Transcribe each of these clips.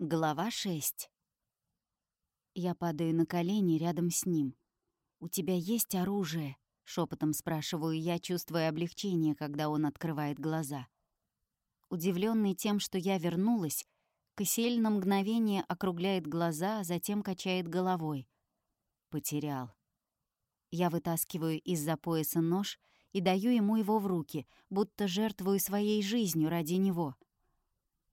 Глава 6. Я падаю на колени рядом с ним. «У тебя есть оружие?» — шепотом спрашиваю я, чувствуя облегчение, когда он открывает глаза. Удивленный тем, что я вернулась, Кассиэль на мгновение округляет глаза, а затем качает головой. Потерял. Я вытаскиваю из-за пояса нож и даю ему его в руки, будто жертвую своей жизнью ради него —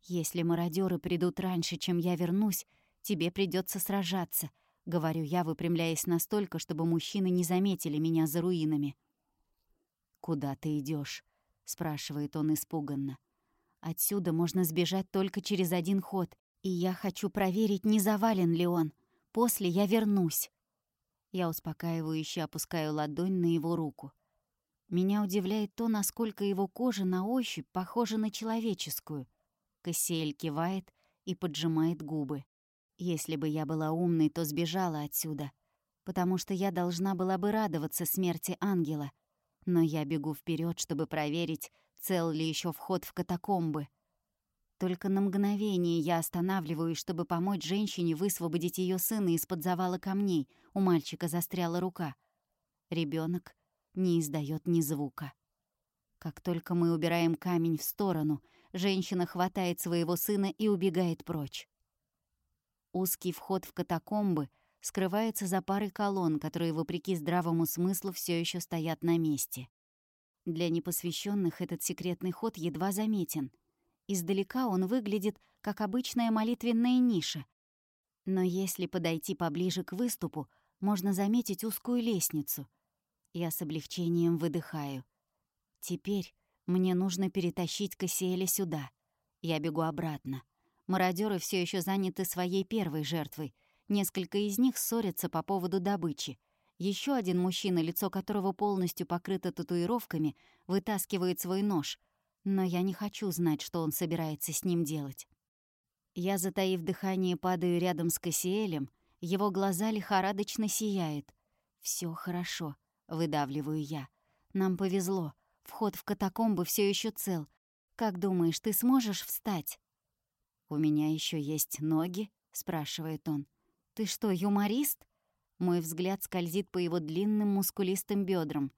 «Если мародеры придут раньше, чем я вернусь, тебе придется сражаться», — говорю я, выпрямляясь настолько, чтобы мужчины не заметили меня за руинами. «Куда ты идешь? спрашивает он испуганно. «Отсюда можно сбежать только через один ход, и я хочу проверить, не завален ли он. После я вернусь». Я успокаивающе опускаю ладонь на его руку. Меня удивляет то, насколько его кожа на ощупь похожа на человеческую — Кассиэль кивает и поджимает губы. Если бы я была умной, то сбежала отсюда, потому что я должна была бы радоваться смерти ангела. Но я бегу вперед, чтобы проверить, цел ли еще вход в катакомбы. Только на мгновение я останавливаюсь, чтобы помочь женщине высвободить ее сына из-под завала камней. У мальчика застряла рука. Ребенок не издает ни звука. Как только мы убираем камень в сторону, женщина хватает своего сына и убегает прочь. Узкий вход в катакомбы скрывается за парой колонн, которые, вопреки здравому смыслу, все еще стоят на месте. Для непосвященных этот секретный ход едва заметен. Издалека он выглядит как обычная молитвенная ниша. Но если подойти поближе к выступу, можно заметить узкую лестницу. Я с облегчением выдыхаю. Теперь мне нужно перетащить Кассиэля сюда. Я бегу обратно. Мародеры все еще заняты своей первой жертвой. Несколько из них ссорятся по поводу добычи. Еще один мужчина, лицо которого полностью покрыто татуировками, вытаскивает свой нож. Но я не хочу знать, что он собирается с ним делать. Я, затаив дыхание, падаю рядом с Кассиэлем. Его глаза лихорадочно сияют. Все хорошо», — выдавливаю я. «Нам повезло. Вход в катакомбы все еще цел. Как думаешь, ты сможешь встать?» «У меня еще есть ноги?» — спрашивает он. «Ты что, юморист?» Мой взгляд скользит по его длинным мускулистым бедрам.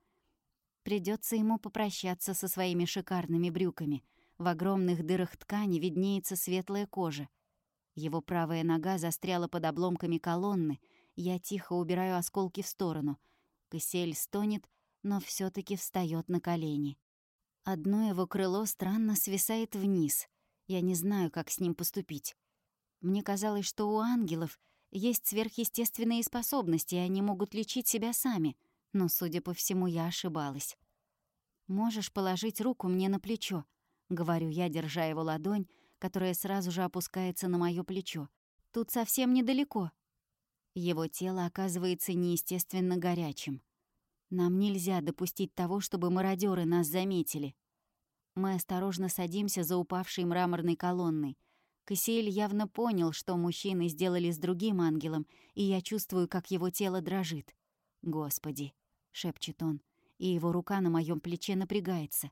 Придется ему попрощаться со своими шикарными брюками. В огромных дырах ткани виднеется светлая кожа. Его правая нога застряла под обломками колонны. Я тихо убираю осколки в сторону. Кысель стонет, но все таки встает на колени. Одно его крыло странно свисает вниз. Я не знаю, как с ним поступить. Мне казалось, что у ангелов есть сверхъестественные способности, и они могут лечить себя сами, но, судя по всему, я ошибалась. «Можешь положить руку мне на плечо», — говорю я, держа его ладонь, которая сразу же опускается на моё плечо. «Тут совсем недалеко». Его тело оказывается неестественно горячим. Нам нельзя допустить того, чтобы мародеры нас заметили. Мы осторожно садимся за упавшей мраморной колонной. Кассиэль явно понял, что мужчины сделали с другим ангелом, и я чувствую, как его тело дрожит. «Господи!» — шепчет он, и его рука на моем плече напрягается.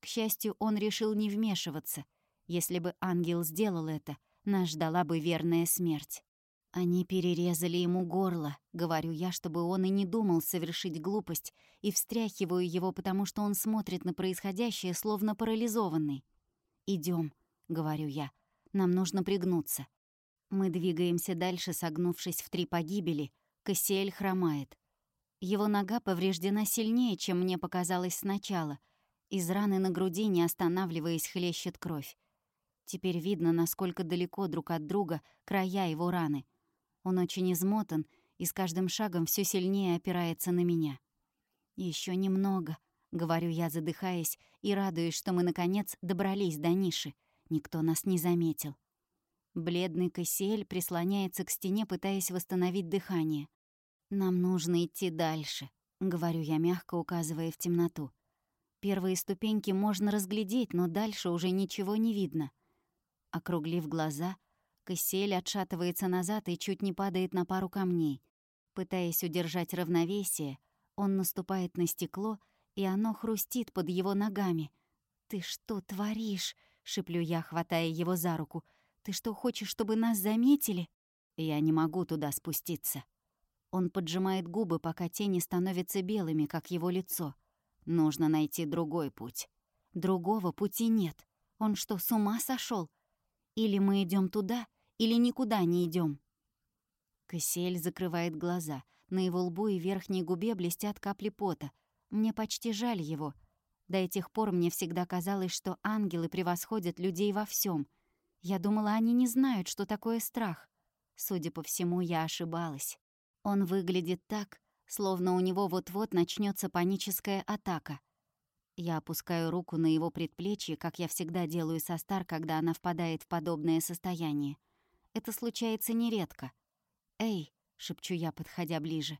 К счастью, он решил не вмешиваться. Если бы ангел сделал это, нас ждала бы верная смерть. Они перерезали ему горло, говорю я, чтобы он и не думал совершить глупость, и встряхиваю его, потому что он смотрит на происходящее, словно парализованный. Идем, говорю я, — «нам нужно пригнуться». Мы двигаемся дальше, согнувшись в три погибели. Кассиэль хромает. Его нога повреждена сильнее, чем мне показалось сначала. Из раны на груди, не останавливаясь, хлещет кровь. Теперь видно, насколько далеко друг от друга края его раны — он очень измотан и с каждым шагом все сильнее опирается на меня. Еще немного», — говорю я, задыхаясь, и радуюсь, что мы, наконец, добрались до ниши. Никто нас не заметил. Бледный Кассиэль прислоняется к стене, пытаясь восстановить дыхание. «Нам нужно идти дальше», — говорю я, мягко указывая в темноту. Первые ступеньки можно разглядеть, но дальше уже ничего не видно. Округлив глаза — Кассель отшатывается назад и чуть не падает на пару камней. Пытаясь удержать равновесие, он наступает на стекло, и оно хрустит под его ногами. «Ты что творишь?» — шиплю я, хватая его за руку. Ты что, хочешь, чтобы нас заметили?» «Я не могу туда спуститься». Он поджимает губы, пока тени становятся белыми, как его лицо. Нужно найти другой путь. Другого пути нет. Он что, с ума сошел? Или мы идем туда, или никуда не идем. Кассиэль закрывает глаза. На его лбу и верхней губе блестят капли пота. Мне почти жаль его. До этих пор мне всегда казалось, что ангелы превосходят людей во всем. Я думала, они не знают, что такое страх. Судя по всему, я ошибалась. Он выглядит так, словно у него вот-вот начнется паническая атака. Я опускаю руку на его предплечье, как я всегда делаю со Стар, когда она впадает в подобное состояние. Это случается нередко. «Эй!» — шепчу я, подходя ближе.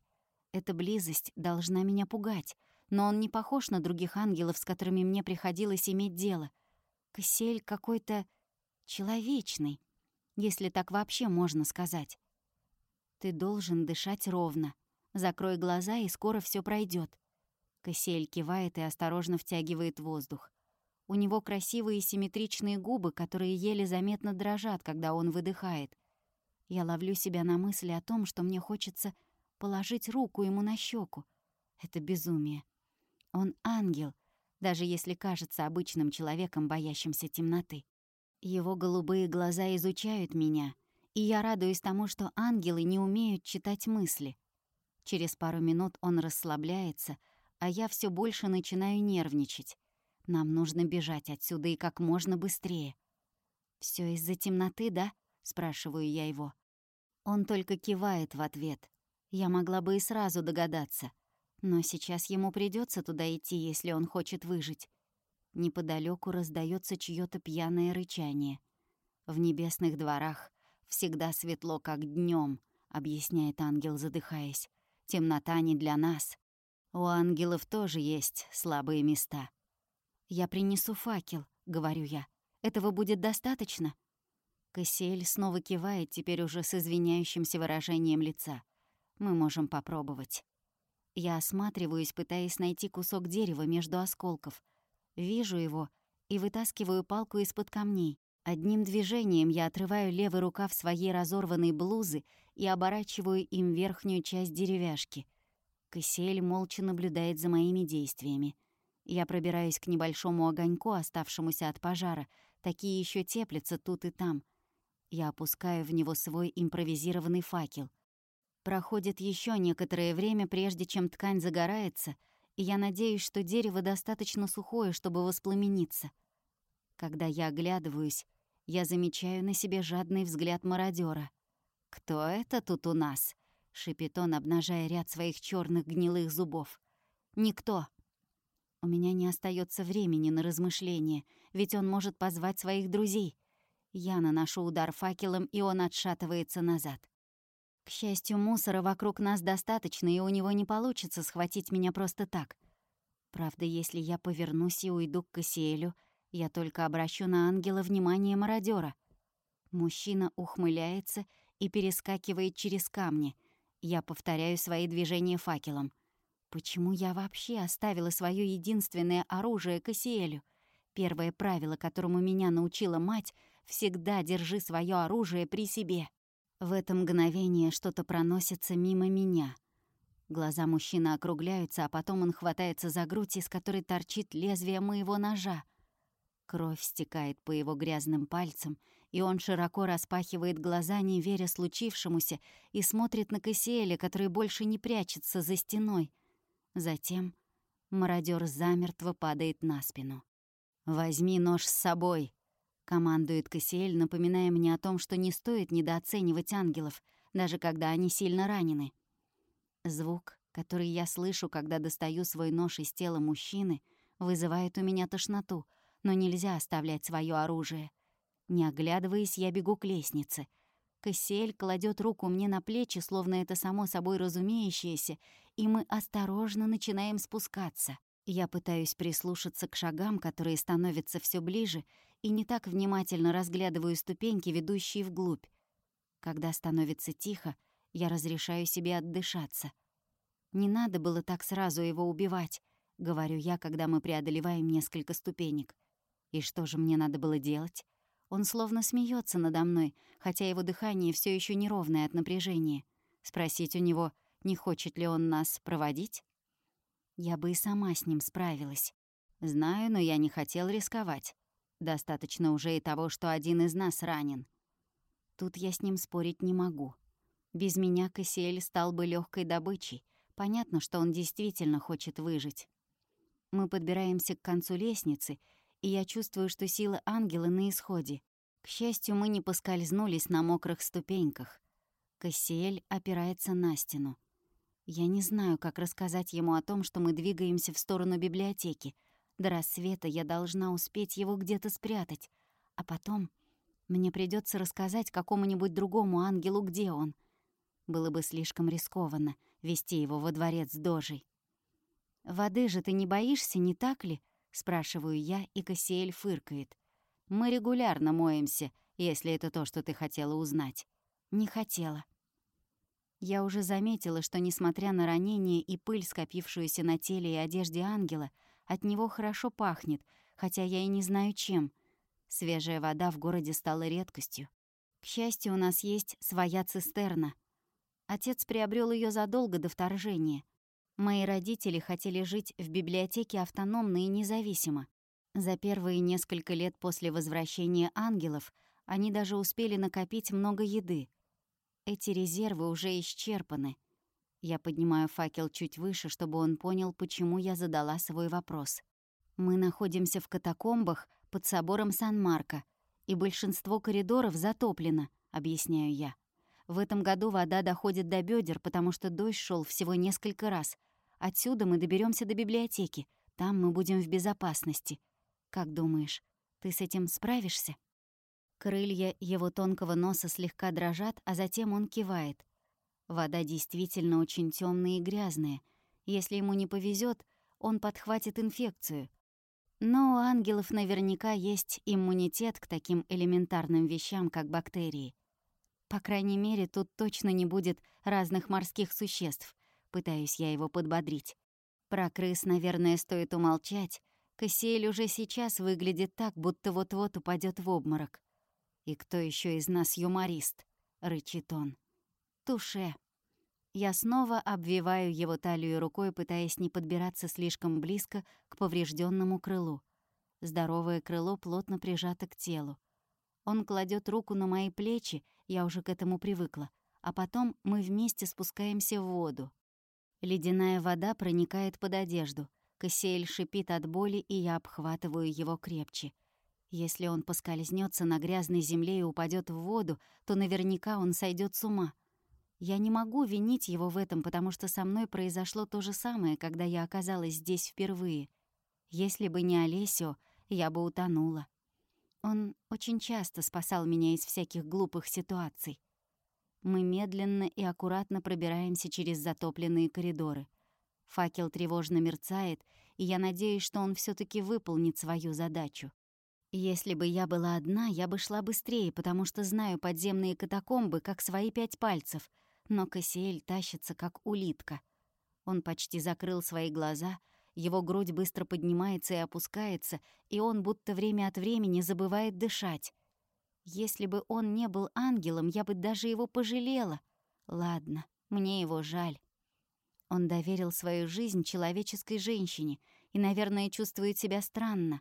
«Эта близость должна меня пугать, но он не похож на других ангелов, с которыми мне приходилось иметь дело. Ксель какой-то человечный, если так вообще можно сказать. Ты должен дышать ровно. Закрой глаза, и скоро все пройдет. Кассиэль кивает и осторожно втягивает воздух. У него красивые симметричные губы, которые еле заметно дрожат, когда он выдыхает. Я ловлю себя на мысли о том, что мне хочется положить руку ему на щеку. Это безумие. Он ангел, даже если кажется обычным человеком, боящимся темноты. Его голубые глаза изучают меня, и я радуюсь тому, что ангелы не умеют читать мысли. Через пару минут он расслабляется, а я все больше начинаю нервничать. Нам нужно бежать отсюда и как можно быстрее. Все из-за темноты, да?» — спрашиваю я его. Он только кивает в ответ. Я могла бы и сразу догадаться. Но сейчас ему придется туда идти, если он хочет выжить. Неподалеку раздается чье то пьяное рычание. В небесных дворах всегда светло, как днем, объясняет ангел, задыхаясь. Темнота не для нас. У ангелов тоже есть слабые места. «Я принесу факел», — говорю я. «Этого будет достаточно?» Кассиэль снова кивает, теперь уже с извиняющимся выражением лица. «Мы можем попробовать». Я осматриваюсь, пытаясь найти кусок дерева между осколков. Вижу его и вытаскиваю палку из-под камней. Одним движением я отрываю левый рукав своей разорванной блузы и оборачиваю им верхнюю часть деревяшки. Кассиэль молча наблюдает за моими действиями. Я пробираюсь к небольшому огоньку, оставшемуся от пожара. Такие еще теплятся тут и там. Я опускаю в него свой импровизированный факел. Проходит еще некоторое время, прежде чем ткань загорается, и я надеюсь, что дерево достаточно сухое, чтобы воспламениться. Когда я оглядываюсь, я замечаю на себе жадный взгляд мародера. «Кто это тут у нас?» — шипит он, обнажая ряд своих черных гнилых зубов. «Никто», у меня не остается времени на размышления, ведь он может позвать своих друзей. Я наношу удар факелом, и он отшатывается назад. К счастью, мусора вокруг нас достаточно, и у него не получится схватить меня просто так. Правда, если я повернусь и уйду к Кассиэлю, я только обращу на ангела внимание мародера. Мужчина ухмыляется и перескакивает через камни. Я повторяю свои движения факелом — Почему я вообще оставила свое единственное оружие Кассиэлю? Первое правило, которому меня научила мать — всегда держи свое оружие при себе. В это мгновение что-то проносится мимо меня. Глаза мужчины округляются, а потом он хватается за грудь, из которой торчит лезвие моего ножа. Кровь стекает по его грязным пальцам, и он широко распахивает глаза, не веря случившемуся, и смотрит на Кассиэля, который больше не прячется за стеной — Затем мародер замертво падает на спину. «Возьми нож с собой», — командует Кассиэль, напоминая мне о том, что не стоит недооценивать ангелов, даже когда они сильно ранены. Звук, который я слышу, когда достаю свой нож из тела мужчины, вызывает у меня тошноту, но нельзя оставлять свое оружие. Не оглядываясь, я бегу к лестнице — Кассиэль кладет руку мне на плечи, словно это само собой разумеющееся, и мы осторожно начинаем спускаться. Я пытаюсь прислушаться к шагам, которые становятся все ближе, и не так внимательно разглядываю ступеньки, ведущие вглубь. Когда становится тихо, я разрешаю себе отдышаться. «Не надо было так сразу его убивать», — говорю я, когда мы преодолеваем несколько ступенек. «И что же мне надо было делать? Он словно смеется надо мной, хотя его дыхание все еще неровное от напряжения. Спросить у него, не хочет ли он нас проводить? Я бы и сама с ним справилась. Знаю, но я не хотел рисковать. Достаточно уже и того, что один из нас ранен. Тут я с ним спорить не могу. Без меня Кассиэль стал бы легкой добычей. Понятно, что он действительно хочет выжить. Мы подбираемся к концу лестницы, и я чувствую, что силы ангела на исходе. К счастью, мы не поскользнулись на мокрых ступеньках. Кассиэль опирается на стену. Я не знаю, как рассказать ему о том, что мы двигаемся в сторону библиотеки. До рассвета я должна успеть его где-то спрятать. А потом мне придется рассказать какому-нибудь другому ангелу, где он. Было бы слишком рискованно вести его во дворец Дожей. «Воды же ты не боишься, не так ли?» — спрашиваю я, и Кассиэль фыркает. «Мы регулярно моемся, если это то, что ты хотела узнать». «Не хотела». Я уже заметила, что, несмотря на ранение и пыль, скопившуюся на теле и одежде ангела, от него хорошо пахнет, хотя я и не знаю чем. Свежая вода в городе стала редкостью. К счастью, у нас есть своя цистерна. Отец приобрел ее задолго до вторжения. Мои родители хотели жить в библиотеке автономно и независимо. За первые несколько лет после возвращения ангелов они даже успели накопить много еды. Эти резервы уже исчерпаны. Я поднимаю факел чуть выше, чтобы он понял, почему я задала свой вопрос. Мы находимся в катакомбах под собором Сан-Марко, и большинство коридоров затоплено, объясняю я. В этом году вода доходит до бедер, потому что дождь шел всего несколько раз. Отсюда мы доберемся до библиотеки. Там мы будем в безопасности. Как думаешь, ты с этим справишься? Крылья его тонкого носа слегка дрожат, а затем он кивает. Вода действительно очень темная и грязная. Если ему не повезет, он подхватит инфекцию. Но у ангелов наверняка есть иммунитет к таким элементарным вещам, как бактерии. По крайней мере, тут точно не будет разных морских существ. Пытаюсь я его подбодрить. Про крыс, наверное, стоит умолчать. Кассиэль уже сейчас выглядит так, будто вот-вот упадет в обморок. «И кто еще из нас юморист?» — рычит он. «Туше». Я снова обвиваю его талию рукой, пытаясь не подбираться слишком близко к поврежденному крылу. Здоровое крыло плотно прижато к телу. Он кладет руку на мои плечи, я уже к этому привыкла, а потом мы вместе спускаемся в воду. Ледяная вода проникает под одежду. Кассиэль шипит от боли, и я обхватываю его крепче. Если он поскользнется на грязной земле и упадет в воду, то наверняка он сойдет с ума. Я не могу винить его в этом, потому что со мной произошло то же самое, когда я оказалась здесь впервые. Если бы не Олесио, я бы утонула. Он очень часто спасал меня из всяких глупых ситуаций. Мы медленно и аккуратно пробираемся через затопленные коридоры. Факел тревожно мерцает, и я надеюсь, что он все таки выполнит свою задачу. Если бы я была одна, я бы шла быстрее, потому что знаю подземные катакомбы как свои пять пальцев, но Кассиэль тащится как улитка. Он почти закрыл свои глаза — его грудь быстро поднимается и опускается, и он будто время от времени забывает дышать. Если бы он не был ангелом, я бы даже его пожалела. Ладно, мне его жаль. Он доверил свою жизнь человеческой женщине и, наверное, чувствует себя странно.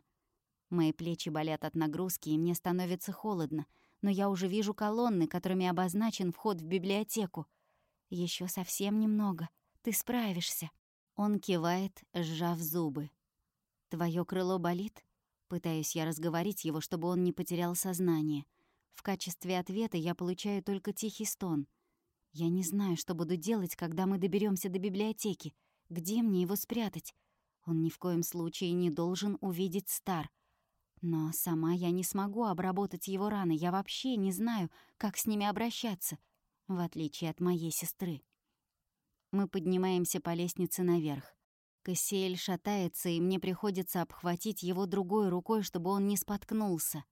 Мои плечи болят от нагрузки, и мне становится холодно, но я уже вижу колонны, которыми обозначен вход в библиотеку. Еще совсем немного. Ты справишься. Он кивает, сжав зубы. «Твоё крыло болит?» Пытаюсь я разговорить его, чтобы он не потерял сознание. В качестве ответа я получаю только тихий стон. Я не знаю, что буду делать, когда мы доберемся до библиотеки. Где мне его спрятать? Он ни в коем случае не должен увидеть Стар. Но сама я не смогу обработать его раны. Я вообще не знаю, как с ними обращаться, в отличие от моей сестры. Мы поднимаемся по лестнице наверх. Кассиэль шатается, и мне приходится обхватить его другой рукой, чтобы он не споткнулся.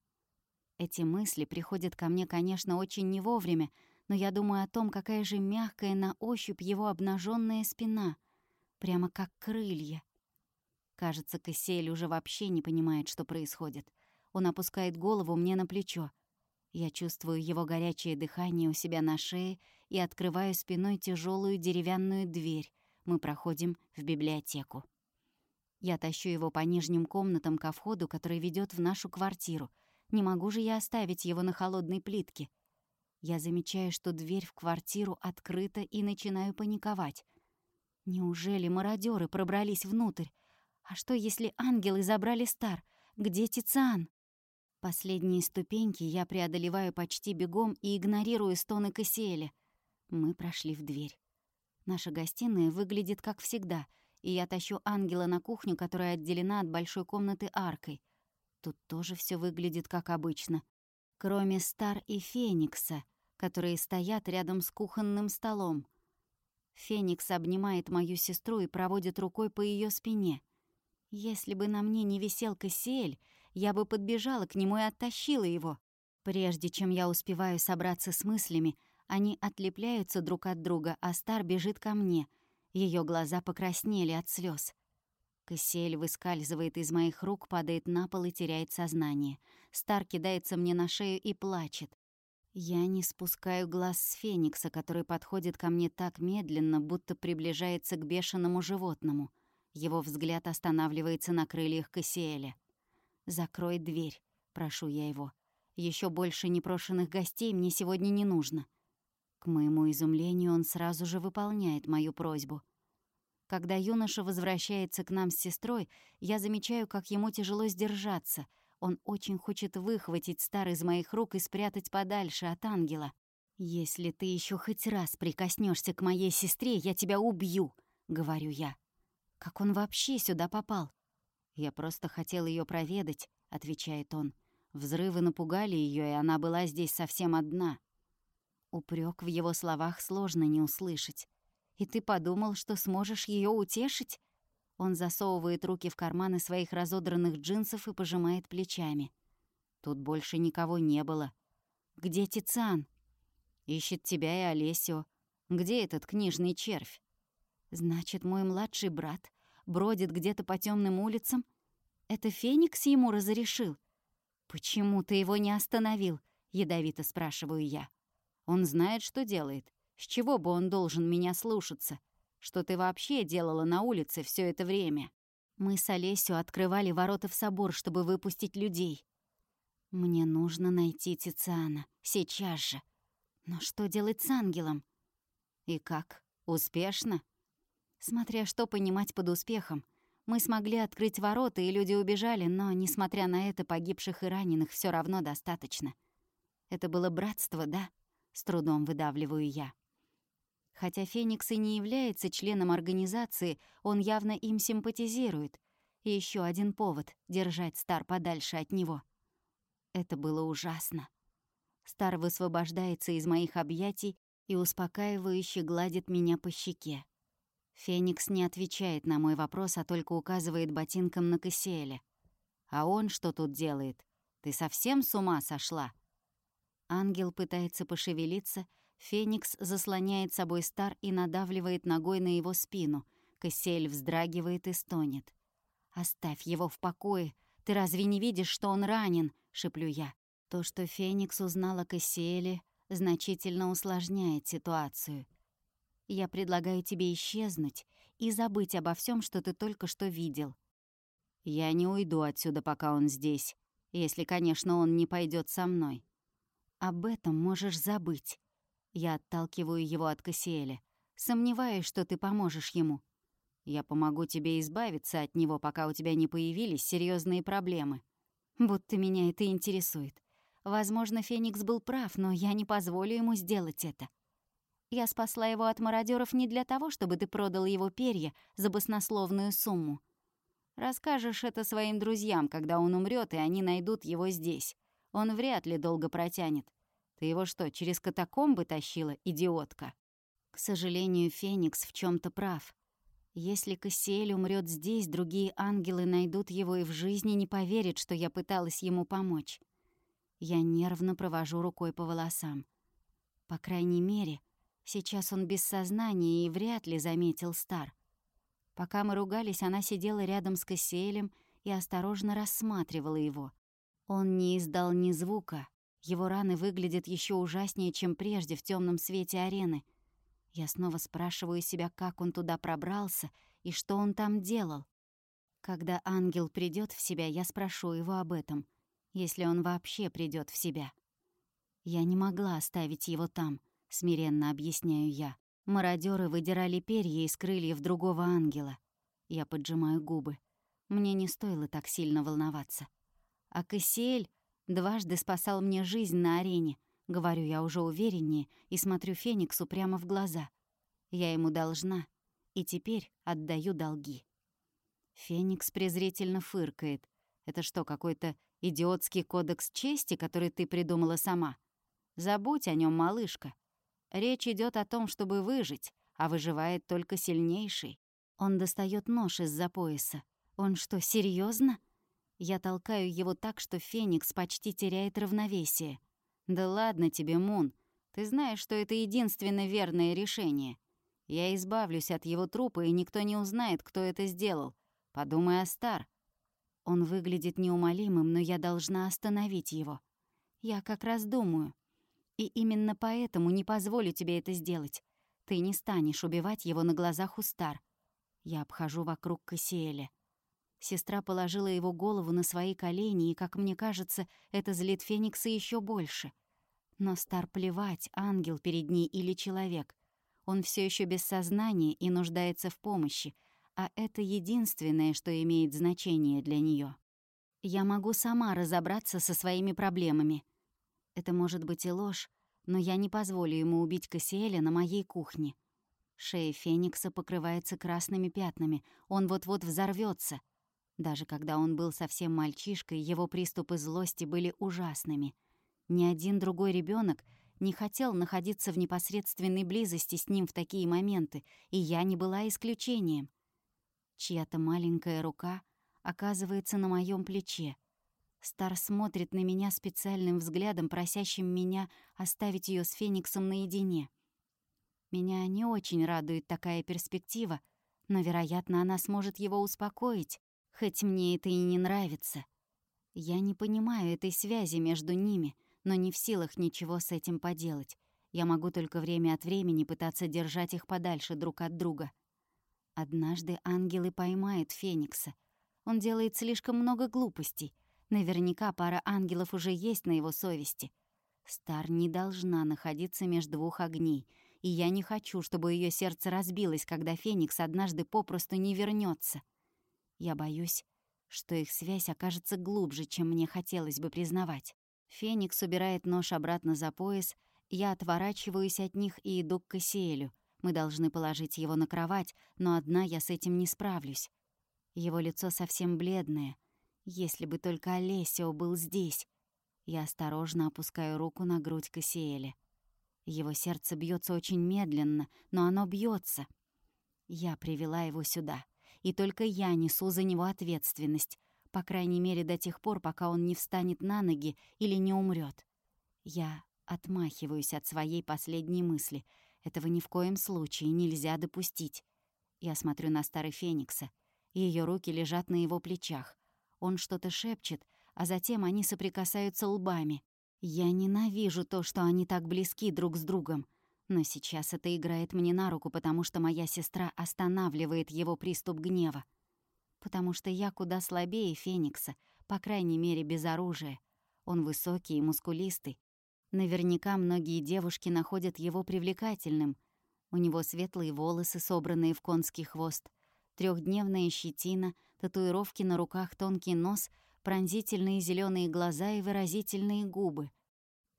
Эти мысли приходят ко мне, конечно, очень не вовремя, но я думаю о том, какая же мягкая на ощупь его обнаженная спина, прямо как крылья. Кажется, Кассиэль уже вообще не понимает, что происходит. Он опускает голову мне на плечо. Я чувствую его горячее дыхание у себя на шее и открываю спиной тяжелую деревянную дверь. Мы проходим в библиотеку. Я тащу его по нижним комнатам ко входу, который ведет в нашу квартиру. Не могу же я оставить его на холодной плитке. Я замечаю, что дверь в квартиру открыта и начинаю паниковать. Неужели мародеры пробрались внутрь? А что, если ангелы забрали Стар? Где Тициан? Последние ступеньки я преодолеваю почти бегом и игнорирую стоны Кассиэля. Мы прошли в дверь. Наша гостиная выглядит как всегда, и я тащу ангела на кухню, которая отделена от большой комнаты аркой. Тут тоже все выглядит как обычно. Кроме Стар и Феникса, которые стоят рядом с кухонным столом. Феникс обнимает мою сестру и проводит рукой по ее спине. Если бы на мне не висел Кассиэль, я бы подбежала к нему и оттащила его. Прежде чем я успеваю собраться с мыслями, они отлепляются друг от друга, а Стар бежит ко мне. Ее глаза покраснели от слез. Кассиэль выскальзывает из моих рук, падает на пол и теряет сознание. Стар кидается мне на шею и плачет. Я не спускаю глаз с Феникса, который подходит ко мне так медленно, будто приближается к бешеному животному. Его взгляд останавливается на крыльях Кассиэля. «Закрой дверь», — прошу я его. Еще больше непрошенных гостей мне сегодня не нужно». К моему изумлению, он сразу же выполняет мою просьбу. Когда юноша возвращается к нам с сестрой, я замечаю, как ему тяжело сдержаться. Он очень хочет выхватить стар из моих рук и спрятать подальше от ангела. «Если ты еще хоть раз прикоснешься к моей сестре, я тебя убью», — говорю я. «Как он вообще сюда попал? «Я просто хотел ее проведать», — отвечает он. Взрывы напугали ее, и она была здесь совсем одна. Упрек в его словах сложно не услышать. «И ты подумал, что сможешь ее утешить?» Он засовывает руки в карманы своих разодранных джинсов и пожимает плечами. Тут больше никого не было. «Где Тициан?» «Ищет тебя и Олесио. Где этот книжный червь?» «Значит, мой младший брат бродит где-то по темным улицам? Это Феникс ему разрешил? Почему ты его не остановил? Ядовито спрашиваю я. Он знает, что делает. С чего бы он должен меня слушаться? Что ты вообще делала на улице все это время? Мы с Олесю открывали ворота в собор, чтобы выпустить людей. Мне нужно найти Тициана. Сейчас же. Но что делать с ангелом? И как? Успешно? Смотря что понимать под успехом. Мы смогли открыть ворота, и люди убежали, но, несмотря на это, погибших и раненых все равно достаточно. Это было братство, да? С трудом выдавливаю я. Хотя Феникс и не является членом организации, он явно им симпатизирует. И еще один повод — держать Стар подальше от него. Это было ужасно. Стар высвобождается из моих объятий и успокаивающе гладит меня по щеке. Феникс не отвечает на мой вопрос, а только указывает ботинком на Кассиэля. «А он что тут делает? Ты совсем с ума сошла?» Ангел пытается пошевелиться, Феникс заслоняет собой Стар и надавливает ногой на его спину. Кассиэль вздрагивает и стонет. «Оставь его в покое. Ты разве не видишь, что он ранен?» — шеплю я. То, что Феникс узнала о Кассиэле, значительно усложняет ситуацию — я предлагаю тебе исчезнуть и забыть обо всем, что ты только что видел. Я не уйду отсюда, пока он здесь, если, конечно, он не пойдет со мной. Об этом можешь забыть. Я отталкиваю его от Кассиэля. Сомневаюсь, что ты поможешь ему. Я помогу тебе избавиться от него, пока у тебя не появились серьезные проблемы. Будто меня это интересует. Возможно, Феникс был прав, но я не позволю ему сделать это. Я спасла его от мародеров не для того, чтобы ты продал его перья за баснословную сумму. Расскажешь это своим друзьям, когда он умрет, и они найдут его здесь. Он вряд ли долго протянет. Ты его что, через катакомбы тащила, идиотка? К сожалению, Феникс в чем то прав. Если Кассиэль умрет здесь, другие ангелы найдут его и в жизни не поверят, что я пыталась ему помочь. Я нервно провожу рукой по волосам. По крайней мере, Сейчас он без сознания и вряд ли заметил Стар. Пока мы ругались, она сидела рядом с Кассиэлем и осторожно рассматривала его. Он не издал ни звука. Его раны выглядят еще ужаснее, чем прежде в темном свете арены. Я снова спрашиваю себя, как он туда пробрался и что он там делал. Когда ангел придет в себя, я спрошу его об этом, если он вообще придет в себя. Я не могла оставить его там, смиренно объясняю я. Мародеры выдирали перья из крыльев другого ангела. Я поджимаю губы. Мне не стоило так сильно волноваться. А Кассиэль дважды спасал мне жизнь на арене, говорю я уже увереннее и смотрю Фениксу прямо в глаза. Я ему должна, и теперь отдаю долги. Феникс презрительно фыркает. Это что, какой-то идиотский кодекс чести, который ты придумала сама? Забудь о нем, малышка. Речь идет о том, чтобы выжить, а выживает только сильнейший. Он достает нож из-за пояса. Он что, серьезно? Я толкаю его так, что Феникс почти теряет равновесие. Да ладно тебе, Мун. Ты знаешь, что это единственно верное решение. Я избавлюсь от его трупа, и никто не узнает, кто это сделал. Подумай о Стар. Он выглядит неумолимым, но я должна остановить его. Я как раз думаю. И именно поэтому не позволю тебе это сделать. Ты не станешь убивать его на глазах у Стар. Я обхожу вокруг Кассиэля. Сестра положила его голову на свои колени, и, как мне кажется, это злит Феникса еще больше. Но Стар плевать, ангел перед ней или человек. Он все еще без сознания и нуждается в помощи, а это единственное, что имеет значение для нее. Я могу сама разобраться со своими проблемами. Это может быть и ложь, но я не позволю ему убить Кассиэля на моей кухне. Шея Феникса покрывается красными пятнами, он вот-вот взорвется. Даже когда он был совсем мальчишкой, его приступы злости были ужасными. Ни один другой ребенок не хотел находиться в непосредственной близости с ним в такие моменты, и я не была исключением. Чья-то маленькая рука оказывается на моем плече. Стар смотрит на меня специальным взглядом, просящим меня оставить ее с Фениксом наедине. Меня не очень радует такая перспектива, но, вероятно, она сможет его успокоить, хоть мне это и не нравится. Я не понимаю этой связи между ними, но не в силах ничего с этим поделать. Я могу только время от времени пытаться держать их подальше друг от друга. Однажды ангелы поймают Феникса. Он делает слишком много глупостей. Наверняка пара ангелов уже есть на его совести. Стар не должна находиться между двух огней — и я не хочу, чтобы ее сердце разбилось, когда Феникс однажды попросту не вернется. Я боюсь, что их связь окажется глубже, чем мне хотелось бы признавать. Феникс убирает нож обратно за пояс, я отворачиваюсь от них и иду к Кассиэлю. Мы должны положить его на кровать, но одна я с этим не справлюсь. Его лицо совсем бледное. Если бы только Олесио был здесь. Я осторожно опускаю руку на грудь Кассиэля. Его сердце бьется очень медленно, но оно бьется. Я привела его сюда, и только я несу за него ответственность, по крайней мере до тех пор, пока он не встанет на ноги или не умрет. Я отмахиваюсь от своей последней мысли. Этого ни в коем случае нельзя допустить. Я смотрю на старый Феникса. Ее руки лежат на его плечах. Он что-то шепчет, а затем они соприкасаются лбами. Я ненавижу то, что они так близки друг с другом. Но сейчас это играет мне на руку, потому что моя сестра останавливает его приступ гнева. Потому что я куда слабее Феникса, по крайней мере, без оружия. Он высокий и мускулистый. Наверняка многие девушки находят его привлекательным. У него светлые волосы, собранные в конский хвост, трехдневная щетина, татуировки на руках, тонкий нос — пронзительные зеленые глаза и выразительные губы.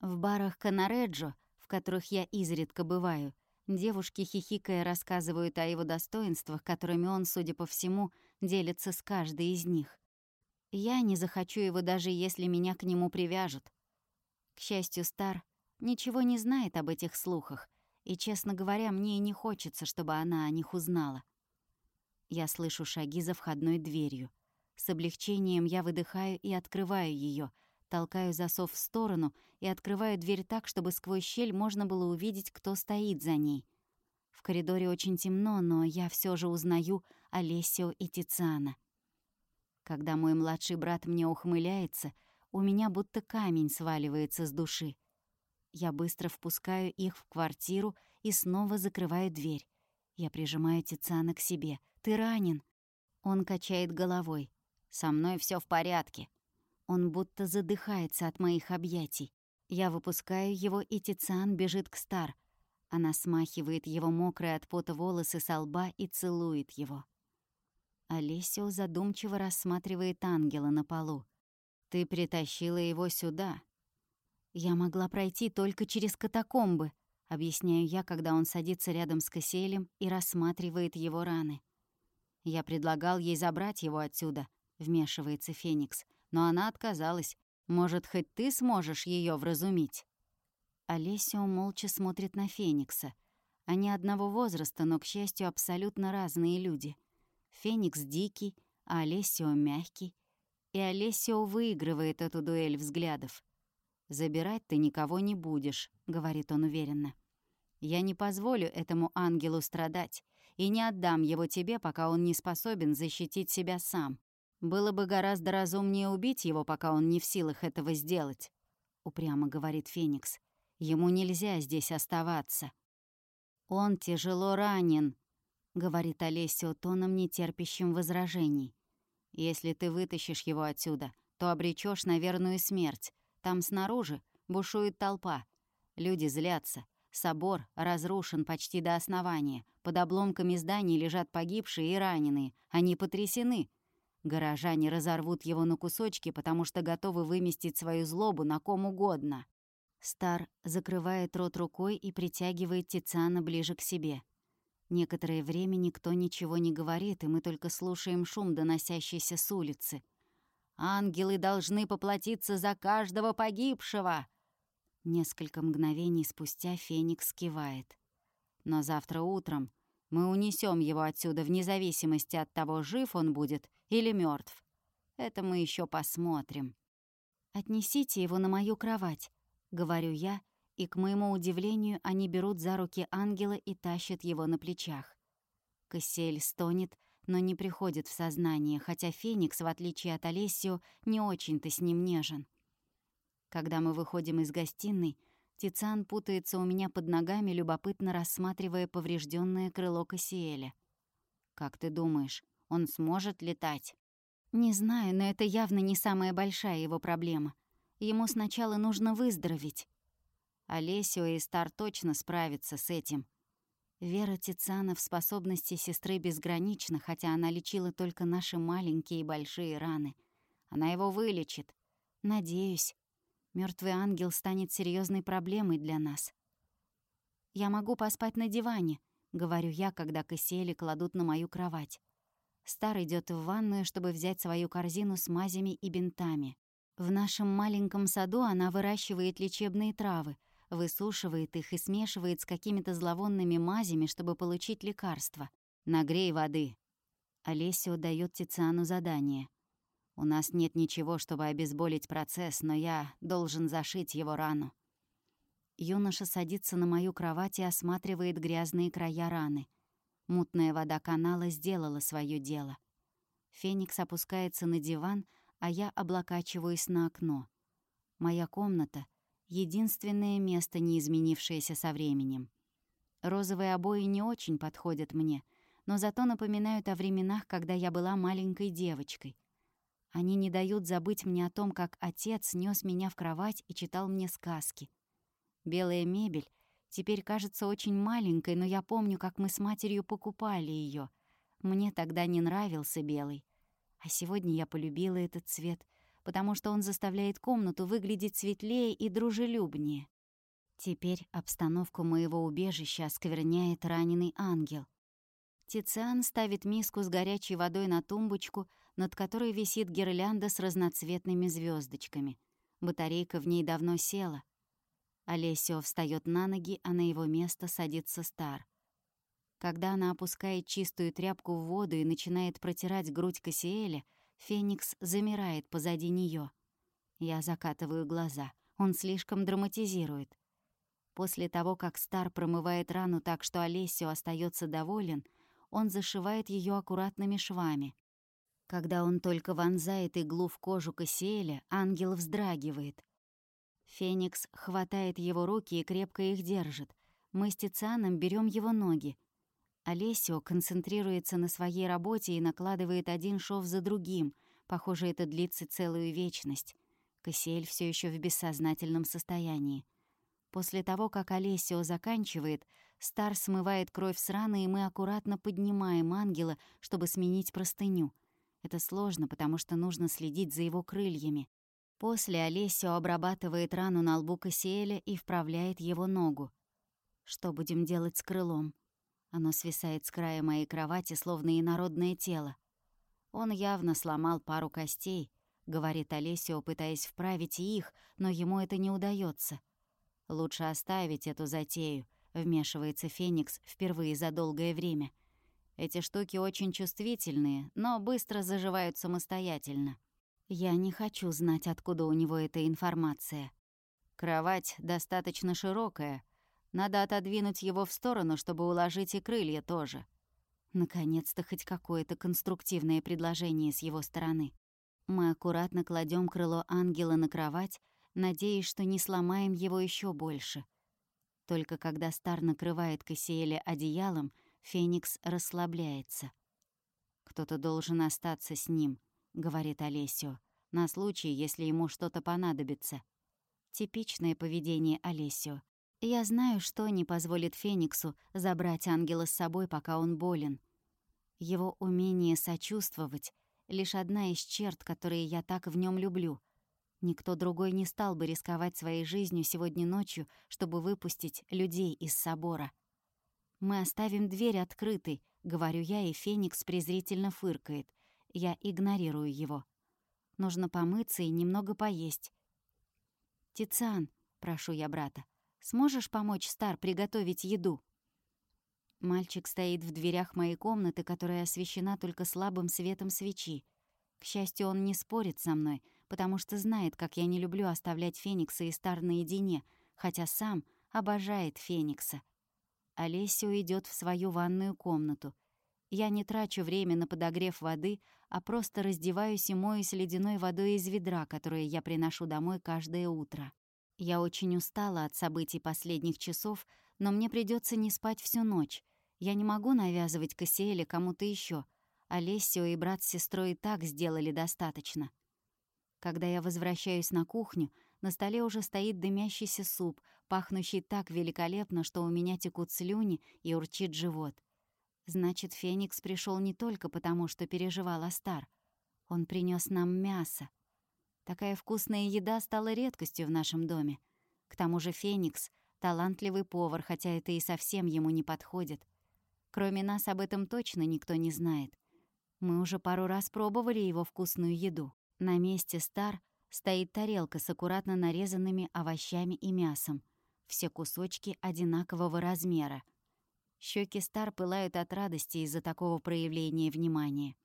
В барах Канареджо, в которых я изредка бываю, девушки, хихикая, рассказывают о его достоинствах, которыми он, судя по всему, делится с каждой из них. Я не захочу его даже если меня к нему привяжут. К счастью, Стар ничего не знает об этих слухах, и, честно говоря, мне и не хочется, чтобы она о них узнала. Я слышу шаги за входной дверью — с облегчением я выдыхаю и открываю ее, толкаю засов в сторону и открываю дверь так, чтобы сквозь щель можно было увидеть, кто стоит за ней. В коридоре очень темно, но я все же узнаю Олесио и Тициана. Когда мой младший брат мне ухмыляется, у меня будто камень сваливается с души. Я быстро впускаю их в квартиру и снова закрываю дверь. Я прижимаю Тициана к себе. «Ты ранен?» Он качает головой. «Со мной все в порядке». Он будто задыхается от моих объятий. Я выпускаю его, и Тициан бежит к Стар. Она смахивает его мокрые от пота волосы со лба и целует его. Олесио задумчиво рассматривает ангела на полу. «Ты притащила его сюда». «Я могла пройти только через катакомбы», — объясняю я, когда он садится рядом с Кассиэлем и рассматривает его раны. «Я предлагал ей забрать его отсюда», — вмешивается Феникс, но она отказалась. «Может, хоть ты сможешь ее вразумить?» Олесио молча смотрит на Феникса. Они одного возраста, но, к счастью, абсолютно разные люди — Феникс дикий, а Олесио мягкий. И Олесио выигрывает эту дуэль взглядов. «Забирать ты никого не будешь», — говорит он уверенно. «Я не позволю этому ангелу страдать и не отдам его тебе, пока он не способен защитить себя сам. Было бы гораздо разумнее убить его, пока он не в силах этого сделать», — упрямо говорит Феникс. «Ему нельзя здесь оставаться». «Он тяжело ранен», — говорит Олесио тоном, нетерпящим возражений. «Если ты вытащишь его отсюда, то обречешь на верную смерть. Там снаружи бушует толпа. Люди злятся. Собор разрушен почти до основания. Под обломками зданий лежат погибшие и раненые. Они потрясены. Горожане разорвут его на кусочки, потому что готовы выместить свою злобу на ком угодно». Стар закрывает рот рукой и притягивает Тициана ближе к себе. Некоторое время никто ничего не говорит, и мы только слушаем шум, доносящийся с улицы. «Ангелы должны поплатиться за каждого погибшего!» Несколько мгновений спустя Феникс кивает. «Но завтра утром мы унесем его отсюда вне зависимости от того, жив он будет или мертв. Это мы еще посмотрим». «Отнесите его на мою кровать», — говорю я, и, к моему удивлению, они берут за руки ангела и тащат его на плечах. Кассель стонет, но не приходит в сознание, хотя Феникс, в отличие от Олесио, не очень-то с ним нежен. Когда мы выходим из гостиной, Тициан путается у меня под ногами, любопытно рассматривая поврежденное крыло Кассиэля. «Как ты думаешь, он сможет летать?» «Не знаю, но это явно не самая большая его проблема. Ему сначала нужно выздороветь. Олесио и Стар точно справятся с этим. Вера Тициана в способности сестры безгранична, хотя она лечила только наши маленькие и большие раны. Она его вылечит. Надеюсь. Мертвый ангел станет серьезной проблемой для нас. «Я могу поспать на диване», — говорю я, когда Кассиэли кладут на мою кровать. Стар идет в ванную, чтобы взять свою корзину с мазями и бинтами. В нашем маленьком саду она выращивает лечебные травы — высушивает их и смешивает с какими-то зловонными мазями, чтобы получить лекарство. «Нагрей воды». Олесио дает Тициану задание. «У нас нет ничего, чтобы обезболить процесс, но я должен зашить его рану». Юноша садится на мою кровать и осматривает грязные края раны. Мутная вода канала сделала свое дело. Феникс опускается на диван, а я облокачиваюсь на окно. Моя комната единственное место, не изменившееся со временем. Розовые обои не очень подходят мне, но зато напоминают о временах, когда я была маленькой девочкой. Они не дают забыть мне о том, как отец нес меня в кровать и читал мне сказки. Белая мебель теперь кажется очень маленькой, но я помню, как мы с матерью покупали ее. Мне тогда не нравился белый. А сегодня я полюбила этот цвет — потому что он заставляет комнату выглядеть светлее и дружелюбнее. Теперь обстановку моего убежища оскверняет раненый ангел. Тициан ставит миску с горячей водой на тумбочку, над которой висит гирлянда с разноцветными звездочками. Батарейка в ней давно села. Олесио встает на ноги, а на его место садится Стар. Когда она опускает чистую тряпку в воду и начинает протирать грудь Кассиэля, Феникс замирает позади нее. Я закатываю глаза. Он слишком драматизирует. После того, как Стар промывает рану так, что Олесио остается доволен, он зашивает ее аккуратными швами. Когда он только вонзает иглу в кожу Кассиэля, ангел вздрагивает. Феникс хватает его руки и крепко их держит. Мы с Тицианом берем его ноги. Олесио концентрируется на своей работе и накладывает один шов за другим. Похоже, это длится целую вечность. Кассиэль все еще в бессознательном состоянии. После того, как Олесио заканчивает, Стар смывает кровь с раны, и мы аккуратно поднимаем ангела, чтобы сменить простыню. Это сложно, потому что нужно следить за его крыльями. После Олесио обрабатывает рану на лбу Кассиэля и вправляет его ногу. Что будем делать с крылом? Оно свисает с края моей кровати, словно инородное тело. Он явно сломал пару костей, говорит Олесио, пытаясь вправить их, но ему это не удается. Лучше оставить эту затею, вмешивается Феникс впервые за долгое время. Эти штуки очень чувствительные, но быстро заживают самостоятельно. Я не хочу знать, откуда у него эта информация. Кровать достаточно широкая. Надо отодвинуть его в сторону, чтобы уложить и крылья тоже. Наконец-то хоть какое-то конструктивное предложение с его стороны. Мы аккуратно кладем крыло ангела на кровать, надеясь, что не сломаем его еще больше. Только когда Стар накрывает Кассиэля одеялом, Феникс расслабляется. «Кто-то должен остаться с ним», — говорит Олесио, «на случай, если ему что-то понадобится». Типичное поведение Олесио. Я знаю, что не позволит Фениксу забрать ангела с собой, пока он болен. Его умение сочувствовать — лишь одна из черт, которые я так в нем люблю. Никто другой не стал бы рисковать своей жизнью сегодня ночью, чтобы выпустить людей из собора. «Мы оставим дверь открытой», — говорю я, и Феникс презрительно фыркает. Я игнорирую его. Нужно помыться и немного поесть. «Тициан», — прошу я брата, — «сможешь помочь Стар приготовить еду?» Мальчик стоит в дверях моей комнаты, которая освещена только слабым светом свечи. К счастью, он не спорит со мной, потому что знает, как я не люблю оставлять Феникса и Стар наедине, хотя сам обожает Феникса. Олесио идет в свою ванную комнату. Я не трачу время на подогрев воды, а просто раздеваюсь и моюсь ледяной водой из ведра, которое я приношу домой каждое утро. Я очень устала от событий последних часов, но мне придется не спать всю ночь. Я не могу навязывать Кассиэле кому-то еще. Олесио и брат с сестрой и так сделали достаточно. Когда я возвращаюсь на кухню, на столе уже стоит дымящийся суп, пахнущий так великолепно, что у меня текут слюни и урчит живот. Значит, Феникс пришел не только потому, что переживал Астар. Он принес нам мясо. Такая вкусная еда стала редкостью в нашем доме. К тому же Феникс — талантливый повар, хотя это и совсем ему не подходит. Кроме нас об этом точно никто не знает. Мы уже пару раз пробовали его вкусную еду. На месте Стар стоит тарелка с аккуратно нарезанными овощами и мясом. Все кусочки одинакового размера. Щеки Стар пылают от радости из-за такого проявления внимания.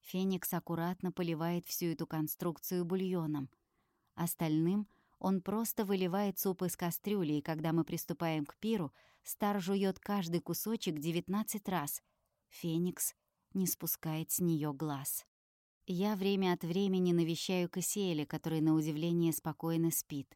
Феникс аккуратно поливает всю эту конструкцию бульоном. Остальным он просто выливает суп из кастрюли, и когда мы приступаем к пиру, Стар жует каждый кусочек 19 раз. Феникс не спускает с нее глаз. Я время от времени навещаю Кассиэля, который, на удивление, спокойно спит.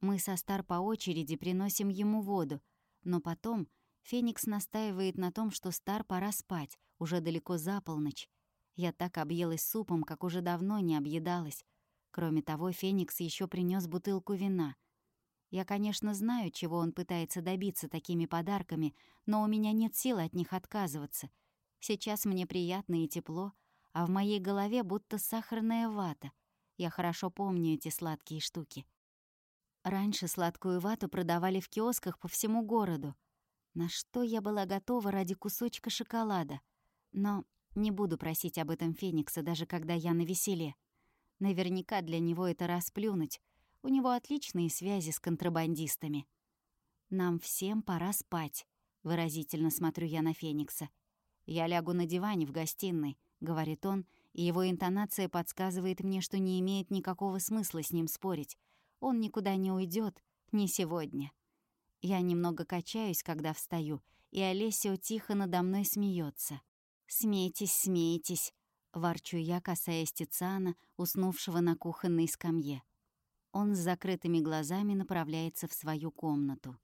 Мы со Стар по очереди приносим ему воду, но потом Феникс настаивает на том, что Стар пора спать, уже далеко за полночь. Я так объелась супом, как уже давно не объедалась. Кроме того, Феникс еще принес бутылку вина. Я, конечно, знаю, чего он пытается добиться такими подарками, но у меня нет сил от них отказываться. Сейчас мне приятно и тепло, а в моей голове будто сахарная вата. Я хорошо помню эти сладкие штуки. Раньше сладкую вату продавали в киосках по всему городу. На что я была готова ради кусочка шоколада. Но не буду просить об этом Феникса, даже когда я на веселе. Наверняка для него это расплюнуть. У него отличные связи с контрабандистами. «Нам всем пора спать», — выразительно смотрю я на Феникса. «Я лягу на диване в гостиной», — говорит он, и его интонация подсказывает мне, что не имеет никакого смысла с ним спорить. Он никуда не уйдет, не сегодня. Я немного качаюсь, когда встаю, и Олесио тихо надо мной смеется. «Смейтесь, смейтесь», Ворчу я, касаясь Тициана, уснувшего на кухонной скамье. Он с закрытыми глазами направляется в свою комнату.